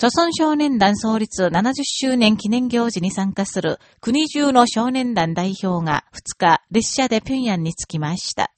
朝鮮少年団創立70周年記念行事に参加する国中の少年団代表が2日列車で平壌に着きました。